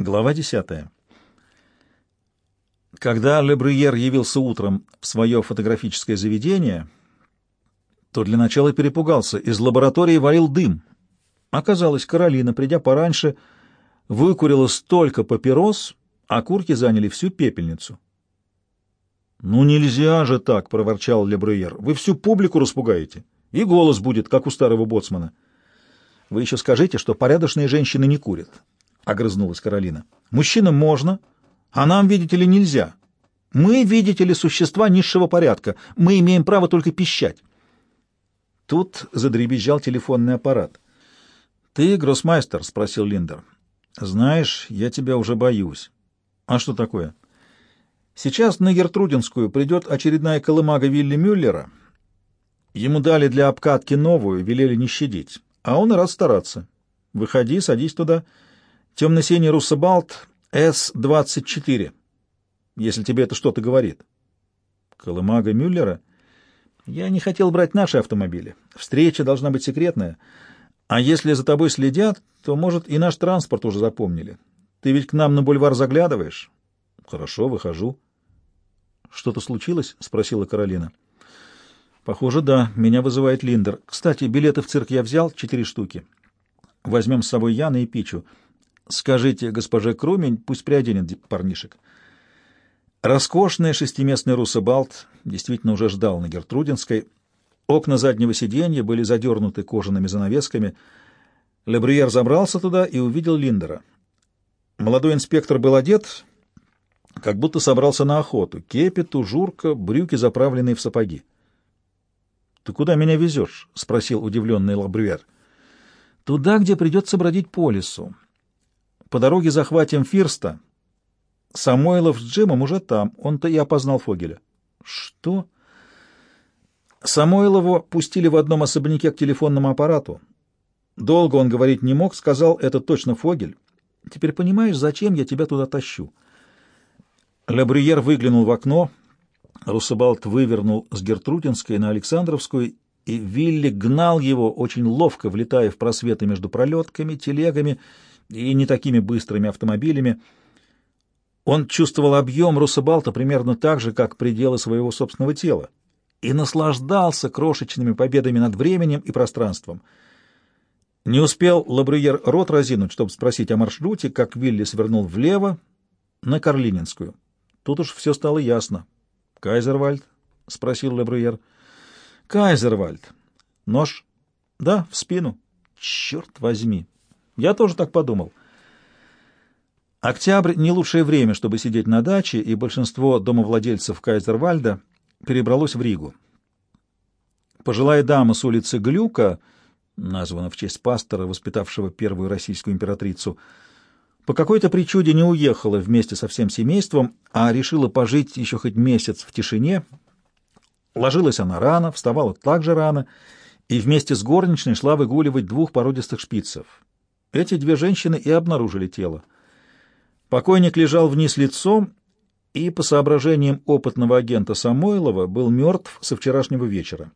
Глава 10. Когда Лебрюер явился утром в свое фотографическое заведение, то для начала перепугался. Из лаборатории валил дым. Оказалось, Каролина, придя пораньше, выкурила столько папирос, а курки заняли всю пепельницу. «Ну нельзя же так!» — проворчал Лебрюер. «Вы всю публику распугаете, и голос будет, как у старого боцмана». «Вы еще скажите, что порядочные женщины не курят. — огрызнулась Каролина. «Мужчинам можно, а нам, видите ли, нельзя. Мы, видите ли, существа низшего порядка. Мы имеем право только пищать». Тут задребезжал телефонный аппарат. «Ты гроссмайстер?» — спросил Линдер. «Знаешь, я тебя уже боюсь». «А что такое?» «Сейчас на Гертрудинскую придет очередная колымага Вилли Мюллера. Ему дали для обкатки новую, велели не щадить. А он и рад стараться. Выходи, садись туда». Темно-синий Руссобалт С-24, если тебе это что-то говорит. Колымага Мюллера? Я не хотел брать наши автомобили. Встреча должна быть секретная. А если за тобой следят, то, может, и наш транспорт уже запомнили. Ты ведь к нам на бульвар заглядываешь? Хорошо, выхожу. Что-то случилось? спросила Каролина. Похоже, да. Меня вызывает Линдер. Кстати, билеты в цирк я взял, четыре штуки. Возьмем с собой Яна и Пичу. Скажите госпоже Крумень, пусть приоденет парнишек. Роскошный шестиместный руссобалт действительно уже ждал на Гертрудинской. Окна заднего сиденья были задернуты кожаными занавесками. Лебриер забрался туда и увидел Линдера. Молодой инспектор был одет, как будто собрался на охоту. Кепи, тужурка, брюки, заправленные в сапоги. — Ты куда меня везешь? — спросил удивленный Лабрюер. — Туда, где придется бродить по лесу. По дороге захватим Фирста. Самойлов с Джимом уже там. Он-то и опознал Фогеля. Что? Самойлову пустили в одном особняке к телефонному аппарату. Долго он говорить не мог, сказал, это точно Фогель. Теперь понимаешь, зачем я тебя туда тащу? Лабрюер выглянул в окно. Руссобалт вывернул с Гертрудинской на Александровскую, и Вилли гнал его, очень ловко влетая в просветы между пролетками, телегами и не такими быстрыми автомобилями. Он чувствовал объем Руссобалта примерно так же, как пределы своего собственного тела, и наслаждался крошечными победами над временем и пространством. Не успел Лабрюер рот разинуть, чтобы спросить о маршруте, как Вилли свернул влево на Карлининскую. Тут уж все стало ясно. «Кайзервальд?» — спросил Лабрюер. «Кайзервальд. Нож?» «Да, в спину». «Черт возьми!» Я тоже так подумал. Октябрь — не лучшее время, чтобы сидеть на даче, и большинство домовладельцев Кайзервальда перебралось в Ригу. Пожилая дама с улицы Глюка, названа в честь пастора, воспитавшего первую российскую императрицу, по какой-то причуде не уехала вместе со всем семейством, а решила пожить еще хоть месяц в тишине. Ложилась она рано, вставала также рано, и вместе с горничной шла выгуливать двух породистых шпицев — эти две женщины и обнаружили тело. Покойник лежал вниз лицом и, по соображениям опытного агента Самойлова, был мертв со вчерашнего вечера.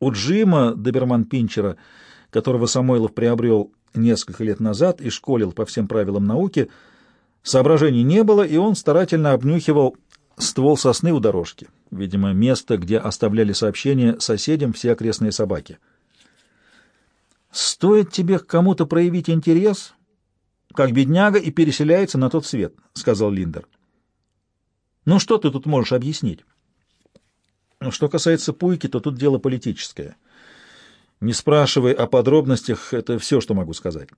У Джима Доберман-Пинчера, которого Самойлов приобрел несколько лет назад и школил по всем правилам науки, соображений не было, и он старательно обнюхивал ствол сосны у дорожки, видимо, место, где оставляли сообщения соседям все окрестные собаки. Стоит тебе к кому-то проявить интерес, как бедняга и переселяется на тот свет, — сказал Линдер. Ну что ты тут можешь объяснить? Ну, что касается Пуйки, то тут дело политическое. Не спрашивай о подробностях, это все, что могу сказать.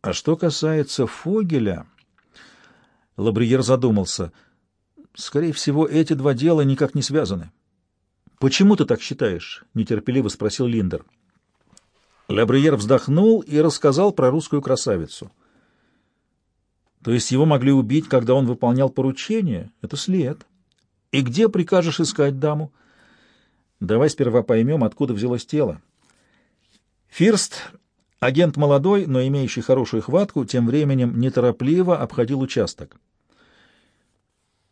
А что касается Фогеля... Лабриер задумался. Скорее всего, эти два дела никак не связаны. «Почему ты так считаешь?» — нетерпеливо спросил Линдер. Лабриер вздохнул и рассказал про русскую красавицу. То есть его могли убить, когда он выполнял поручение? Это след. И где прикажешь искать даму? Давай сперва поймем, откуда взялось тело. Фирст, агент молодой, но имеющий хорошую хватку, тем временем неторопливо обходил участок.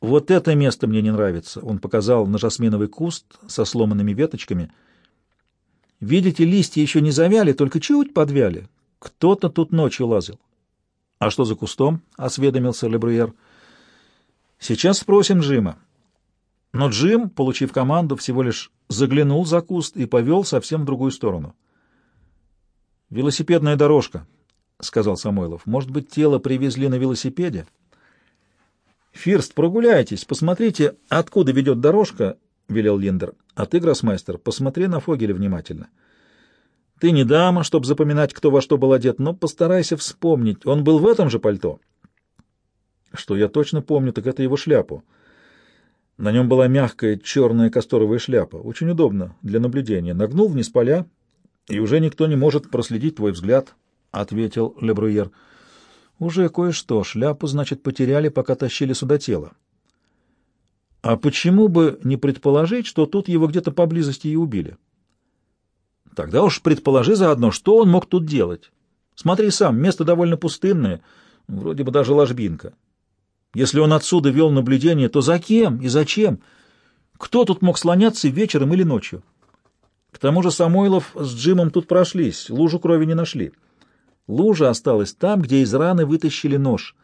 «Вот это место мне не нравится», — он показал на жасминовый куст со сломанными веточками — Видите, листья еще не завяли, только чуть подвяли. Кто-то тут ночью лазил. «А что за кустом?» — осведомился Лебруер. «Сейчас спросим Джима». Но Джим, получив команду, всего лишь заглянул за куст и повел совсем в другую сторону. «Велосипедная дорожка», — сказал Самойлов. «Может быть, тело привезли на велосипеде?» «Фирст, прогуляйтесь, посмотрите, откуда ведет дорожка», — велел Линдер. «А ты, гроссмайстер, посмотри на Фогеля внимательно. Ты не дама, чтобы запоминать, кто во что был одет, но постарайся вспомнить. Он был в этом же пальто?» «Что я точно помню, так это его шляпу». На нем была мягкая черная касторовая шляпа. Очень удобно для наблюдения. Нагнул вниз поля, и уже никто не может проследить твой взгляд, — ответил Лебруер. — Уже кое-что. Шляпу, значит, потеряли, пока тащили сюда тело. — А почему бы не предположить, что тут его где-то поблизости и убили? — Тогда уж предположи заодно, что он мог тут делать. Смотри сам, место довольно пустынное, вроде бы даже ложбинка. Если он отсюда вел наблюдение, то за кем и зачем? Кто тут мог слоняться вечером или ночью? К тому же Самойлов с Джимом тут прошлись, лужу крови не нашли. Лужа осталась там, где из раны вытащили нож.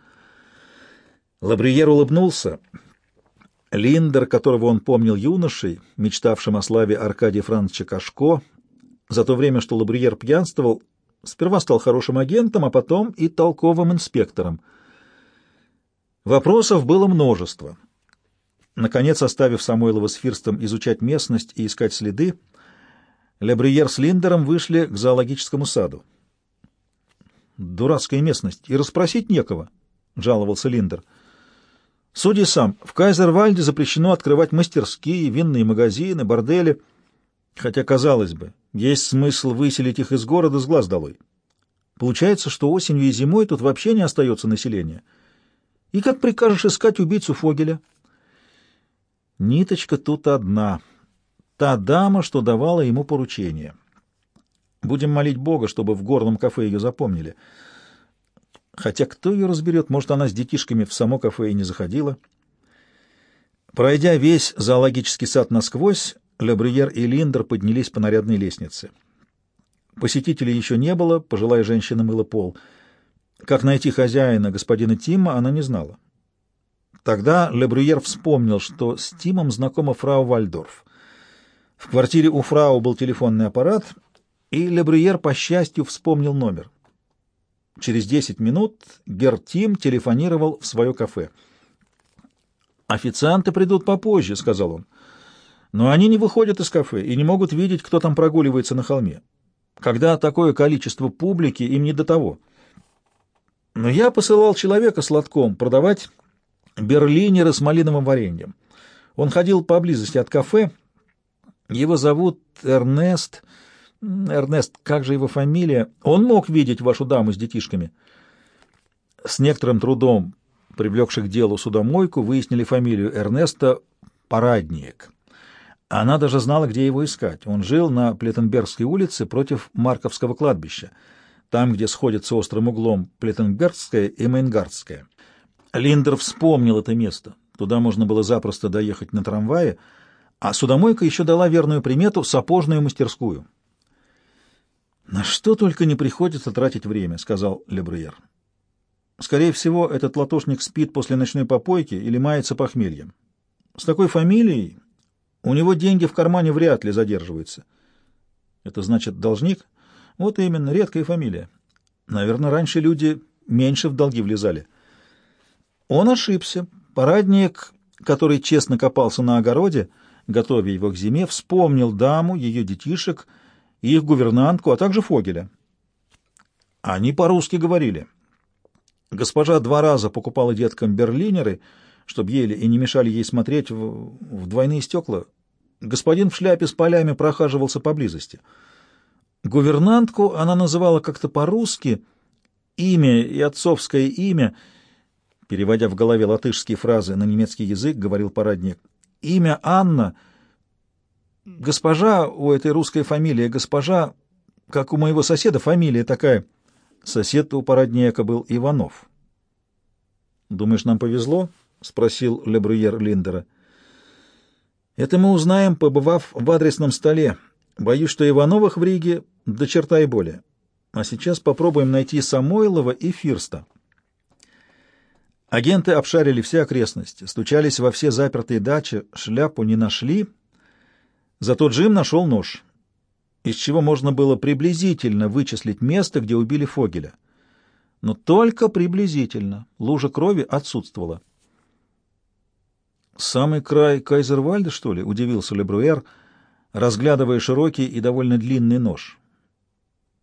Лабриер улыбнулся. Линдер, которого он помнил юношей, мечтавшим о славе Аркадия Францовича Кашко, за то время, что Лабриер пьянствовал, сперва стал хорошим агентом, а потом и толковым инспектором — Вопросов было множество. Наконец, оставив Самойлова с Фирстом изучать местность и искать следы, Лебриер с Линдером вышли к зоологическому саду. «Дурацкая местность, и расспросить некого», — жаловался Линдер. «Судя сам, в Кайзервальде запрещено открывать мастерские, винные магазины, бордели, хотя, казалось бы, есть смысл выселить их из города с глаз долой. Получается, что осенью и зимой тут вообще не остается населения». И как прикажешь искать убийцу Фогеля? Ниточка тут одна. Та дама, что давала ему поручение. Будем молить Бога, чтобы в горном кафе ее запомнили. Хотя кто ее разберет, может, она с детишками в само кафе и не заходила. Пройдя весь зоологический сад насквозь, Лебрюер и Линдер поднялись по нарядной лестнице. Посетителей еще не было, пожилая женщина мыла пол — как найти хозяина, господина Тима, она не знала. Тогда Лебрюер вспомнил, что с Тимом знакома фрау Вальдорф. В квартире у фрау был телефонный аппарат, и Лебрюер, по счастью, вспомнил номер. Через десять минут Гер Тим телефонировал в свое кафе. «Официанты придут попозже», — сказал он. «Но они не выходят из кафе и не могут видеть, кто там прогуливается на холме. Когда такое количество публики, им не до того». Но я посылал человека с лотком продавать берлинеры с малиновым вареньем. Он ходил поблизости от кафе. Его зовут Эрнест. Эрнест, как же его фамилия? Он мог видеть вашу даму с детишками. С некоторым трудом, привлекших к делу судомойку, выяснили фамилию Эрнеста Парадниек. Она даже знала, где его искать. Он жил на Плеттенбергской улице против Марковского кладбища там, где сходятся острым углом Плеттенгардская и Мейнгардская. Линдер вспомнил это место. Туда можно было запросто доехать на трамвае, а судомойка еще дала верную примету — сапожную мастерскую. «На что только не приходится тратить время», — сказал Лебруер. «Скорее всего, этот латошник спит после ночной попойки или мается похмельем. С такой фамилией у него деньги в кармане вряд ли задерживаются». «Это значит должник?» Вот именно, редкая фамилия. Наверное, раньше люди меньше в долги влезали. Он ошибся. Парадник, который честно копался на огороде, готовя его к зиме, вспомнил даму, ее детишек, их гувернантку, а также Фогеля. Они по-русски говорили. Госпожа два раза покупала деткам берлинеры, чтобы ели и не мешали ей смотреть в, в двойные стекла. Господин в шляпе с полями прохаживался поблизости — Гувернантку она называла как-то по-русски, имя и отцовское имя, переводя в голове латышские фразы на немецкий язык, говорил парадник. Имя Анна. Госпожа, у этой русской фамилии госпожа, как у моего соседа фамилия такая. Сосед у парадника был Иванов. «Думаешь, нам повезло?» — спросил Лебрюер Линдера. «Это мы узнаем, побывав в адресном столе. Боюсь, что Ивановых в Риге до черта и более. А сейчас попробуем найти Самойлова и Фирста. Агенты обшарили все окрестности, стучались во все запертые дачи, шляпу не нашли, зато Джим нашел нож, из чего можно было приблизительно вычислить место, где убили Фогеля. Но только приблизительно. Лужа крови отсутствовала. «Самый край Кайзервальда, что ли?» — удивился Лебруэр, разглядывая широкий и довольно длинный нож.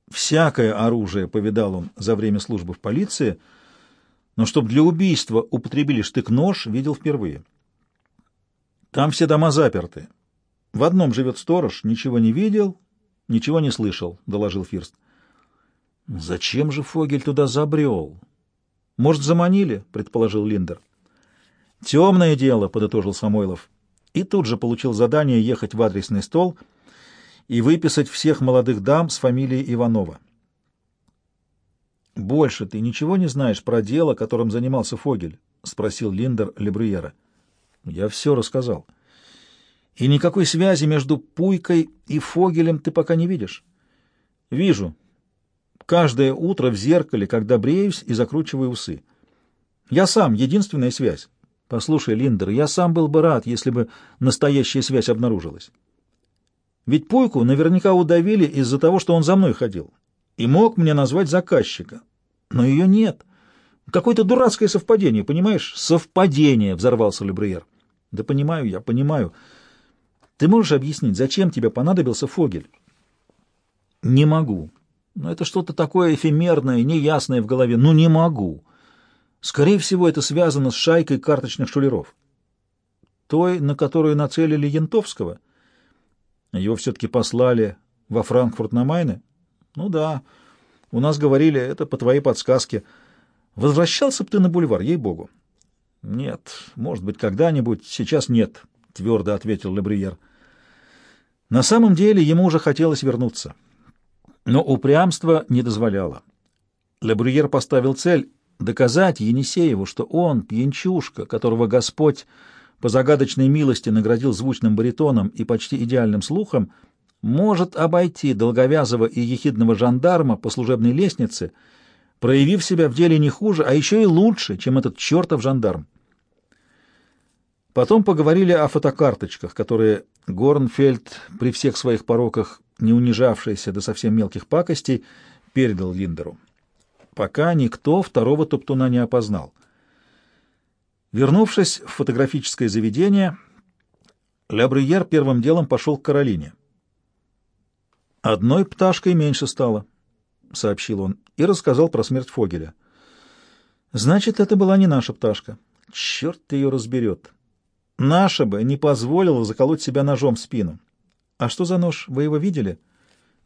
Всякое оружие повидал он за время службы в полиции, но чтобы для убийства употребили штык-нож, видел впервые. Там все дома заперты. В одном живет сторож, ничего не видел, ничего не слышал, — доложил Фирст. Зачем же Фогель туда забрел? Может, заманили, — предположил Линдер. Темное дело, — подытожил Самойлов. И тут же получил задание ехать в адресный стол — и выписать всех молодых дам с фамилией Иванова. «Больше ты ничего не знаешь про дело, которым занимался Фогель?» — спросил Линдер Лебрюера. «Я все рассказал. И никакой связи между Пуйкой и Фогелем ты пока не видишь?» «Вижу. Каждое утро в зеркале, когда бреюсь и закручиваю усы. Я сам — единственная связь. Послушай, Линдер, я сам был бы рад, если бы настоящая связь обнаружилась. Ведь Пойку наверняка удавили из-за того, что он за мной ходил, и мог мне назвать заказчика. Но ее нет. Какое-то дурацкое совпадение, понимаешь? Совпадение, взорвался Лебриер. Да понимаю я, понимаю. Ты можешь объяснить, зачем тебе понадобился Фогель? Не могу. Но это что-то такое эфемерное, неясное в голове. Ну, не могу. Скорее всего, это связано с шайкой карточных шулеров. Той, на которую нацелили Янтовского — его все-таки послали во Франкфурт на Майне? Ну да. У нас говорили, это по твоей подсказке. Возвращался бы ты на бульвар, ей-богу. Нет, может быть, когда-нибудь, сейчас нет, твердо ответил Лебриер. На самом деле ему уже хотелось вернуться. Но упрямство не дозволяло. Лебриер поставил цель доказать Енисееву, что он, пьянчушка, которого Господь по загадочной милости наградил звучным баритоном и почти идеальным слухом, может обойти долговязого и ехидного жандарма по служебной лестнице, проявив себя в деле не хуже, а еще и лучше, чем этот чертов жандарм. Потом поговорили о фотокарточках, которые Горнфельд, при всех своих пороках, не унижавшийся до совсем мелких пакостей, передал Линдеру. Пока никто второго топтуна не опознал. Вернувшись в фотографическое заведение, Ля Брюер первым делом пошел к Каролине. «Одной пташкой меньше стало», — сообщил он, и рассказал про смерть Фогеля. «Значит, это была не наша пташка. Черт ее разберет. Наша бы не позволила заколоть себя ножом в спину. А что за нож? Вы его видели?»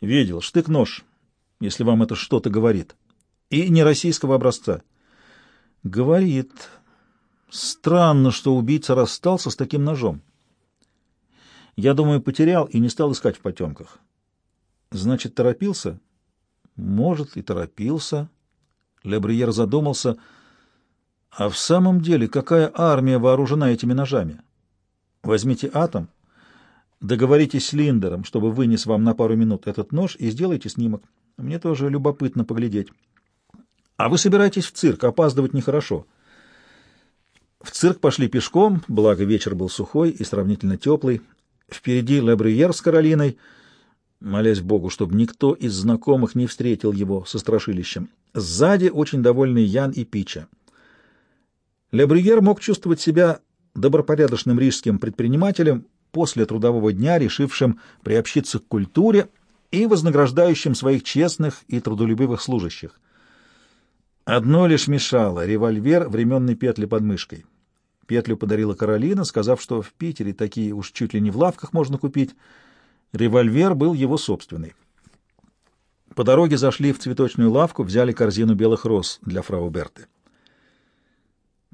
«Видел. Штык-нож, если вам это что-то говорит. И не российского образца». «Говорит», Странно, что убийца расстался с таким ножом. Я думаю, потерял и не стал искать в потемках. Значит, торопился? Может, и торопился. Лебриер задумался. А в самом деле, какая армия вооружена этими ножами? Возьмите атом, договоритесь с Линдером, чтобы вынес вам на пару минут этот нож и сделайте снимок. Мне тоже любопытно поглядеть. А вы собираетесь в цирк, опаздывать нехорошо. В цирк пошли пешком, благо вечер был сухой и сравнительно теплый. Впереди Лебрюер с Каролиной, молясь Богу, чтобы никто из знакомых не встретил его со страшилищем. Сзади очень довольный Ян и Пича. Лебрюер мог чувствовать себя добропорядочным рижским предпринимателем после трудового дня, решившим приобщиться к культуре и вознаграждающим своих честных и трудолюбивых служащих. Одно лишь мешало — револьвер временной петли под мышкой. Петлю подарила Каролина, сказав, что в Питере такие уж чуть ли не в лавках можно купить. Револьвер был его собственный. По дороге зашли в цветочную лавку, взяли корзину белых роз для фрау Берты.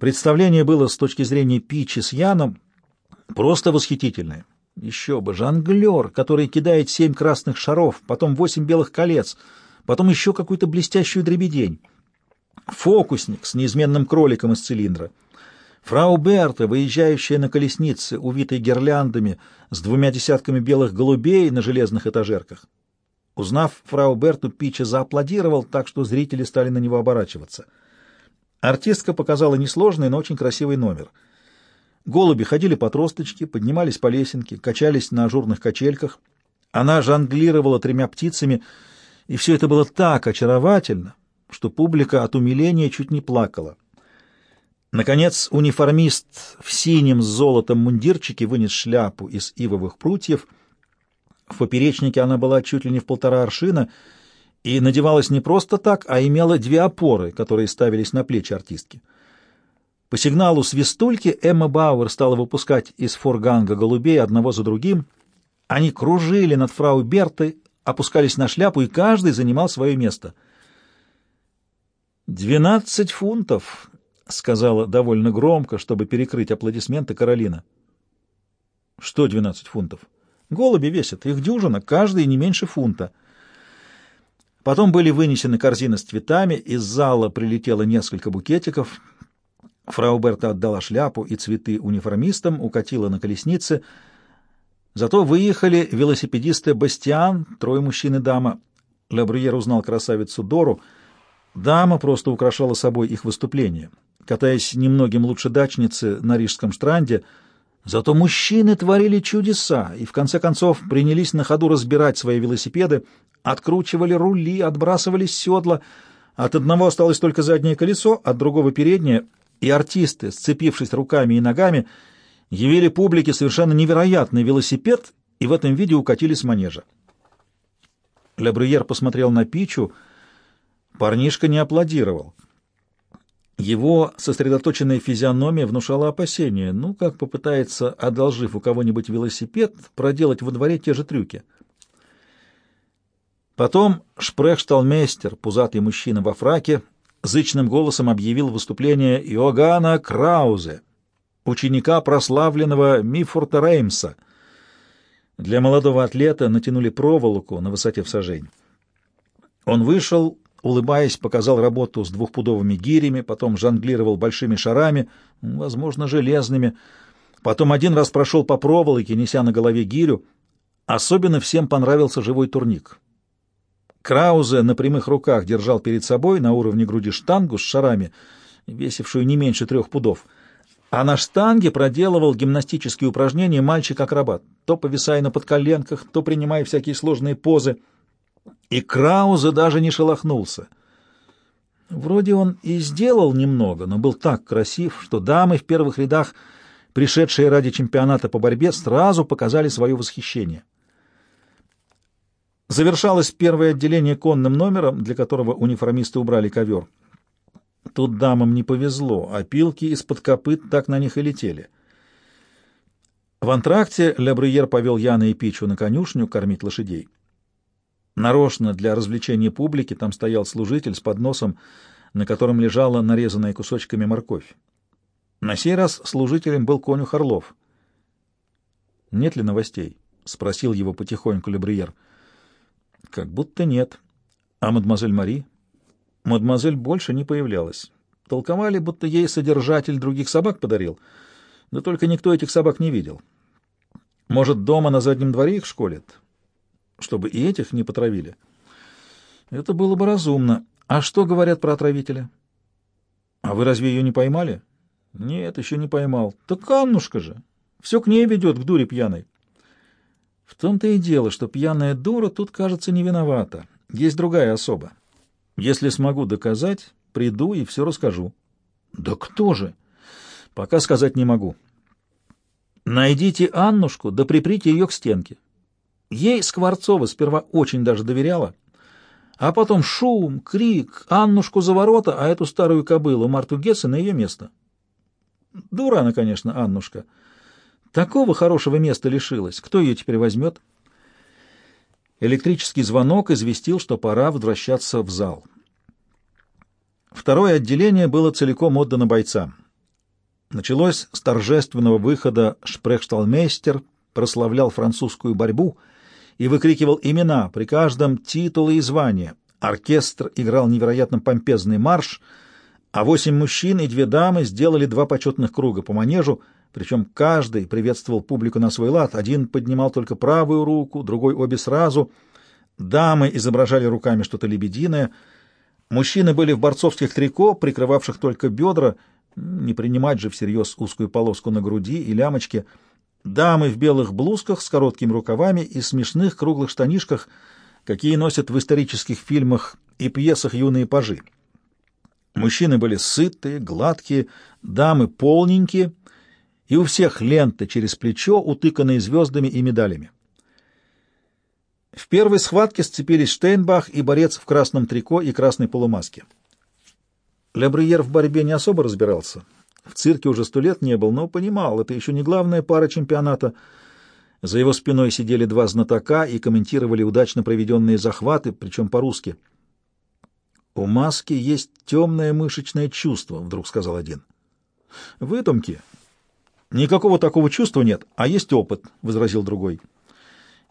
Представление было с точки зрения Пичи с Яном просто восхитительное. Еще бы, жонглер, который кидает семь красных шаров, потом восемь белых колец, потом еще какую-то блестящую дребедень. Фокусник с неизменным кроликом из цилиндра — Фрау Берта, выезжающая на колеснице, увитой гирляндами, с двумя десятками белых голубей на железных этажерках. Узнав фрау Берту, Пича зааплодировал, так что зрители стали на него оборачиваться. Артистка показала несложный, но очень красивый номер. Голуби ходили по тросточке, поднимались по лесенке, качались на ажурных качельках. Она жонглировала тремя птицами, и все это было так очаровательно, что публика от умиления чуть не плакала. Наконец, униформист в синем с золотом мундирчике вынес шляпу из ивовых прутьев. В поперечнике она была чуть ли не в полтора аршина и надевалась не просто так, а имела две опоры, которые ставились на плечи артистки. По сигналу свистульки Эмма Бауэр стала выпускать из форганга голубей одного за другим. Они кружили над фрау Бертой, опускались на шляпу, и каждый занимал свое место. «Двенадцать фунтов», — сказала довольно громко, чтобы перекрыть аплодисменты Каролина. «Что двенадцать фунтов?» «Голуби весят, их дюжина, каждый не меньше фунта». Потом были вынесены корзины с цветами, из зала прилетело несколько букетиков — Фрау Берта отдала шляпу и цветы униформистам, укатила на колеснице. Зато выехали велосипедисты Бастиан, трое мужчин и дама. Лабрюер узнал красавицу Дору. Дама просто украшала собой их выступление. Катаясь немногим лучше дачницы на Рижском штранде, зато мужчины творили чудеса и, в конце концов, принялись на ходу разбирать свои велосипеды, откручивали рули, отбрасывали седла. От одного осталось только заднее колесо, от другого — переднее — и артисты, сцепившись руками и ногами, явили публике совершенно невероятный велосипед и в этом виде укатили с манежа. Лебрюер посмотрел на Пичу, парнишка не аплодировал. Его сосредоточенная физиономия внушала опасения. Ну, как попытается, одолжив у кого-нибудь велосипед, проделать во дворе те же трюки. Потом шпрехшталмейстер, пузатый мужчина во фраке, зычным голосом объявил выступление Иоганна Краузе, ученика прославленного Мифорта Реймса. Для молодого атлета натянули проволоку на высоте в сажень. Он вышел, улыбаясь, показал работу с двухпудовыми гирями, потом жонглировал большими шарами, возможно, железными, потом один раз прошел по проволоке, неся на голове гирю. Особенно всем понравился живой турник. Краузе на прямых руках держал перед собой на уровне груди штангу с шарами, весившую не меньше трех пудов, а на штанге проделывал гимнастические упражнения мальчик-акробат, то повисая на подколенках, то принимая всякие сложные позы. И Краузе даже не шелохнулся. Вроде он и сделал немного, но был так красив, что дамы в первых рядах, пришедшие ради чемпионата по борьбе, сразу показали свое восхищение. Завершалось первое отделение конным номером, для которого униформисты убрали ковер. Тут дамам не повезло, а пилки из-под копыт так на них и летели. В антракте Лебрюер повел Яна и Пичу на конюшню кормить лошадей. Нарочно для развлечения публики там стоял служитель с подносом, на котором лежала нарезанная кусочками морковь. На сей раз служителем был конюх Орлов. «Нет ли новостей?» — спросил его потихоньку Лебрюер. — как будто нет. А мадемуазель Мари? Мадемуазель больше не появлялась. Толковали, будто ей содержатель других собак подарил. Да только никто этих собак не видел. Может, дома на заднем дворе их школят? Чтобы и этих не потравили. Это было бы разумно. А что говорят про отравителя? А вы разве ее не поймали? Нет, еще не поймал. Так Аннушка же. Все к ней ведет, к дуре пьяной. В том-то и дело, что пьяная дура тут, кажется, не виновата. Есть другая особа. Если смогу доказать, приду и все расскажу. Да кто же? Пока сказать не могу. Найдите Аннушку, да приприте ее к стенке. Ей Скворцова сперва очень даже доверяла, а потом шум, крик, Аннушку за ворота, а эту старую кобылу Марту Гессе на ее место. Дура она, конечно, Аннушка, — Такого хорошего места лишилась. Кто ее теперь возьмет? Электрический звонок известил, что пора возвращаться в зал. Второе отделение было целиком отдано бойцам. Началось с торжественного выхода шпрехшталмейстер, прославлял французскую борьбу и выкрикивал имена при каждом титулы и звания. Оркестр играл невероятно помпезный марш, а восемь мужчин и две дамы сделали два почетных круга по манежу — причем каждый приветствовал публику на свой лад. Один поднимал только правую руку, другой обе сразу. Дамы изображали руками что-то лебединое. Мужчины были в борцовских трико, прикрывавших только бедра, не принимать же всерьез узкую полоску на груди и лямочки, дамы в белых блузках с короткими рукавами и смешных круглых штанишках, какие носят в исторических фильмах и пьесах юные пажи. Мужчины были сытые, гладкие, дамы полненькие, и у всех ленты через плечо, утыканные звездами и медалями. В первой схватке сцепились Штейнбах и борец в красном трико и красной полумаске. Лебриер в борьбе не особо разбирался. В цирке уже сто лет не был, но понимал, это еще не главная пара чемпионата. За его спиной сидели два знатока и комментировали удачно проведенные захваты, причем по-русски. «У маски есть темное мышечное чувство», — вдруг сказал один. «Выдумки. Никакого такого чувства нет, а есть опыт», — возразил другой.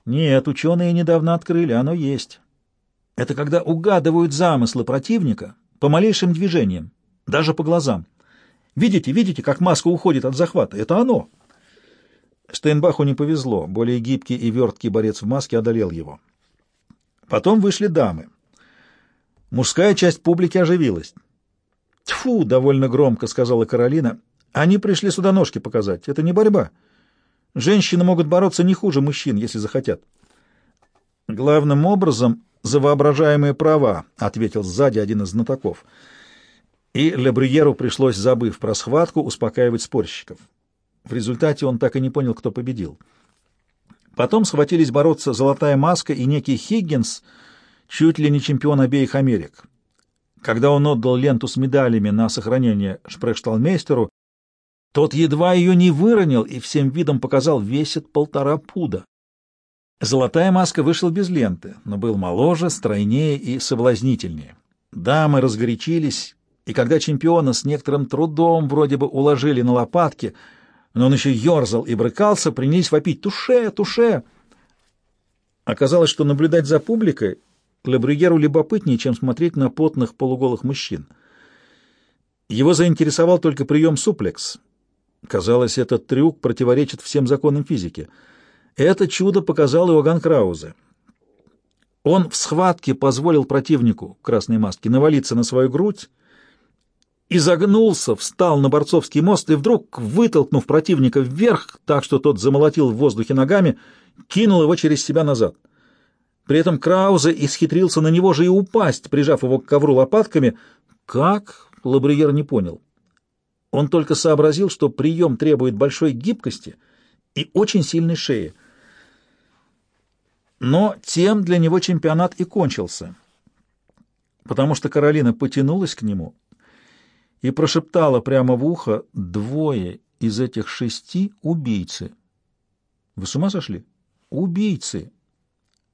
Нет, ученые недавно открыли, оно есть. Это когда угадывают замыслы противника по малейшим движениям, даже по глазам. Видите, видите, как маска уходит от захвата? Это оно. Штейнбаху не повезло. Более гибкий и верткий борец в маске одолел его. Потом вышли дамы. Мужская часть публики оживилась. «Тьфу!» — довольно громко сказала Каролина. «Они пришли сюда ножки показать. Это не борьба. Женщины могут бороться не хуже мужчин, если захотят. Главным образом за воображаемые права, ответил сзади один из знатоков. И Лебрюеру пришлось, забыв про схватку, успокаивать спорщиков. В результате он так и не понял, кто победил. Потом схватились бороться Золотая Маска и некий Хиггинс, чуть ли не чемпион обеих Америк. Когда он отдал ленту с медалями на сохранение шпрехшталмейстеру, тот едва ее не выронил и всем видом показал, весит полтора пуда. Золотая маска вышел без ленты, но был моложе, стройнее и соблазнительнее. Дамы разгорячились, и когда чемпиона с некоторым трудом вроде бы уложили на лопатки, но он еще ерзал и брыкался, принялись вопить «Туше! Туше!». Оказалось, что наблюдать за публикой Лебрюгеру любопытнее, чем смотреть на потных полуголых мужчин. Его заинтересовал только прием суплекс — Казалось, этот трюк противоречит всем законам физики. Это чудо показал Иоганн Краузе. Он в схватке позволил противнику красной маски навалиться на свою грудь, изогнулся, встал на борцовский мост и вдруг, вытолкнув противника вверх, так что тот замолотил в воздухе ногами, кинул его через себя назад. При этом Краузе исхитрился на него же и упасть, прижав его к ковру лопатками. Как? Лабриер не понял. Он только сообразил, что прием требует большой гибкости и очень сильной шеи. Но тем для него чемпионат и кончился, потому что Каролина потянулась к нему и прошептала прямо в ухо «Двое из этих шести — убийцы». «Вы с ума сошли? Убийцы!»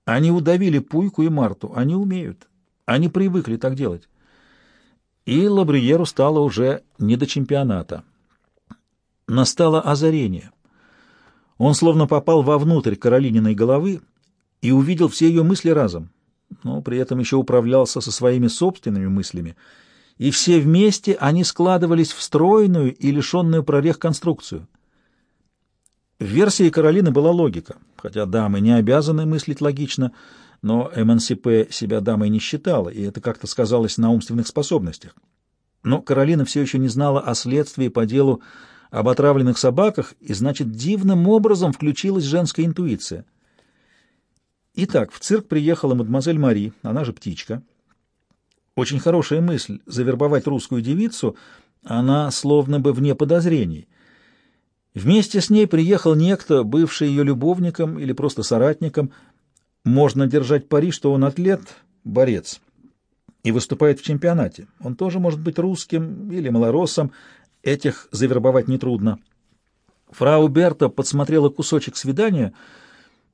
Они удавили Пуйку и Марту, они умеют, они привыкли так делать и Лабриеру стало уже не до чемпионата. Настало озарение. Он словно попал вовнутрь Каролининой головы и увидел все ее мысли разом, но при этом еще управлялся со своими собственными мыслями, и все вместе они складывались в стройную и лишенную прорех конструкцию. В версии Каролины была логика, хотя дамы не обязаны мыслить логично — но Эмансипе себя дамой не считала, и это как-то сказалось на умственных способностях. Но Каролина все еще не знала о следствии по делу об отравленных собаках, и, значит, дивным образом включилась женская интуиция. Итак, в цирк приехала мадемуазель Мари, она же птичка. Очень хорошая мысль — завербовать русскую девицу, она словно бы вне подозрений. Вместе с ней приехал некто, бывший ее любовником или просто соратником — можно держать пари, что он атлет, борец, и выступает в чемпионате. Он тоже может быть русским или малороссом, этих завербовать нетрудно. Фрау Берта подсмотрела кусочек свидания,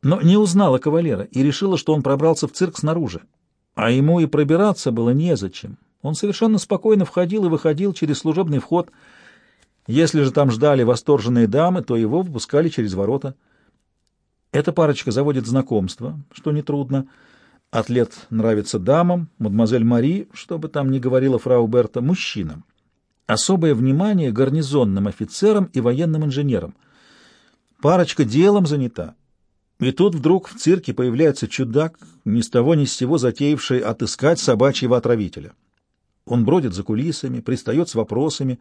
но не узнала кавалера и решила, что он пробрался в цирк снаружи. А ему и пробираться было незачем. Он совершенно спокойно входил и выходил через служебный вход. Если же там ждали восторженные дамы, то его выпускали через ворота — эта парочка заводит знакомство, что нетрудно. Атлет нравится дамам, мадемуазель Мари, что бы там ни говорила фрау Берта, мужчинам. Особое внимание гарнизонным офицерам и военным инженерам. Парочка делом занята. И тут вдруг в цирке появляется чудак, ни с того ни с сего затеявший отыскать собачьего отравителя. Он бродит за кулисами, пристает с вопросами.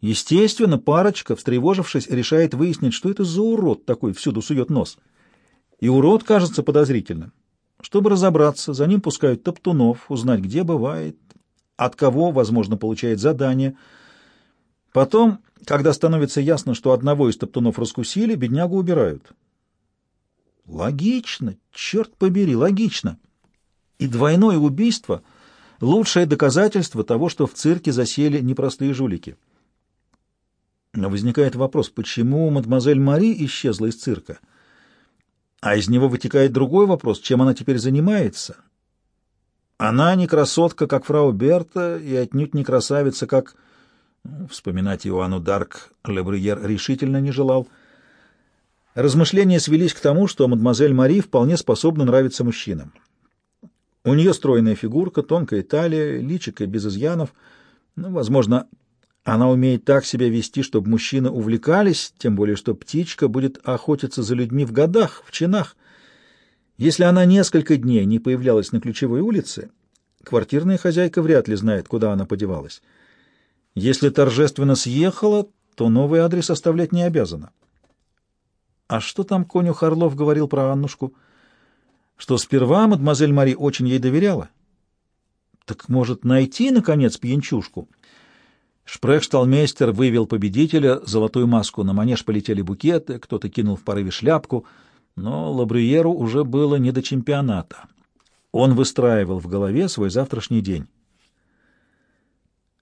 Естественно, парочка, встревожившись, решает выяснить, что это за урод такой всюду сует нос. И урод кажется подозрительным. Чтобы разобраться, за ним пускают топтунов, узнать, где бывает, от кого, возможно, получает задание. Потом, когда становится ясно, что одного из топтунов раскусили, беднягу убирают. Логично, черт побери, логично. И двойное убийство — лучшее доказательство того, что в цирке засели непростые жулики. Но возникает вопрос, почему мадемуазель Мари исчезла из цирка? А из него вытекает другой вопрос, чем она теперь занимается? Она не красотка, как фрау Берта, и отнюдь не красавица, как... Вспоминать Иоанну Дарк Лебрюер решительно не желал. Размышления свелись к тому, что мадемуазель Мари вполне способна нравиться мужчинам. У нее стройная фигурка, тонкая талия, личико без изъянов. Ну, возможно, она умеет так себя вести, чтобы мужчины увлекались, тем более что птичка будет охотиться за людьми в годах, в чинах. Если она несколько дней не появлялась на ключевой улице, квартирная хозяйка вряд ли знает, куда она подевалась. Если торжественно съехала, то новый адрес оставлять не обязана. А что там конюх Орлов говорил про Аннушку? — что сперва мадемуазель Мари очень ей доверяла. Так может найти, наконец, пьянчушку? Шпрехшталмейстер вывел победителя, золотую маску, на манеж полетели букеты, кто-то кинул в порыве шляпку, но Лабрюеру уже было не до чемпионата. Он выстраивал в голове свой завтрашний день.